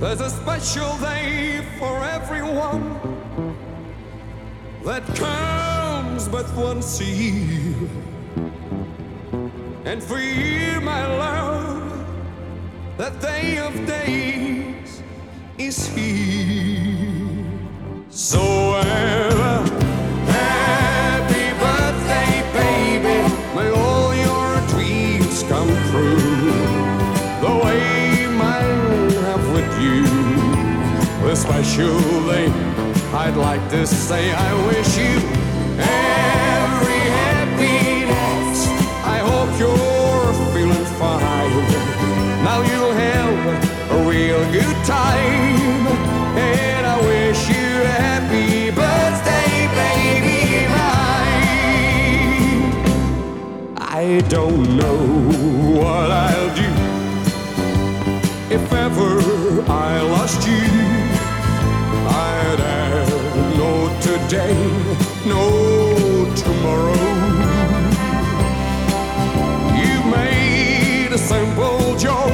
There's a special day for everyone that comes but once a year. And for you, my love, that day of days is here. So Special day. I'd like to say I wish you every happiness. I hope you're feeling fine. Now you'll have a real good time. And I wish you a happy birthday, baby mine. I don't know what I'll do today, no tomorrow. You made a simple Joe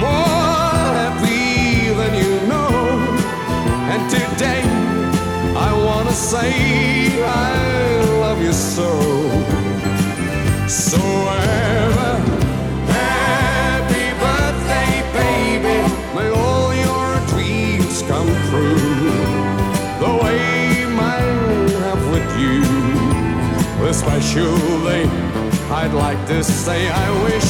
more happy than you know. And today I wanna say I love you so. So ever A special day. I'd like to say I wish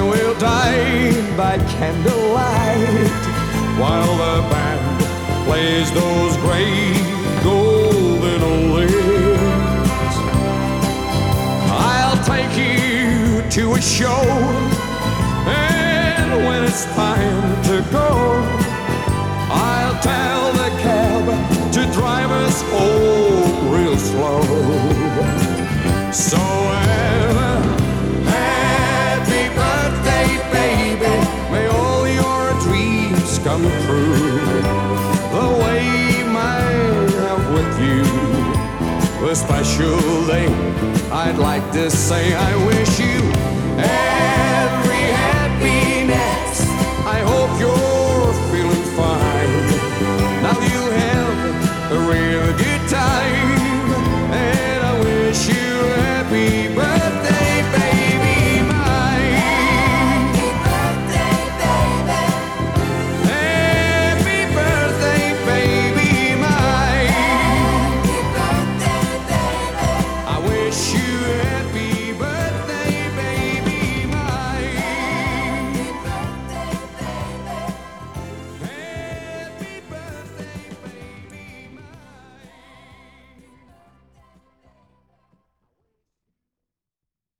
and we'll dine by candlelight while the band plays those great golden oldies. I'll take you to a show, and when it's time to go, I'll tell the cab to drive us home true. The way I have with you a special thing. I'd like to say I wish you every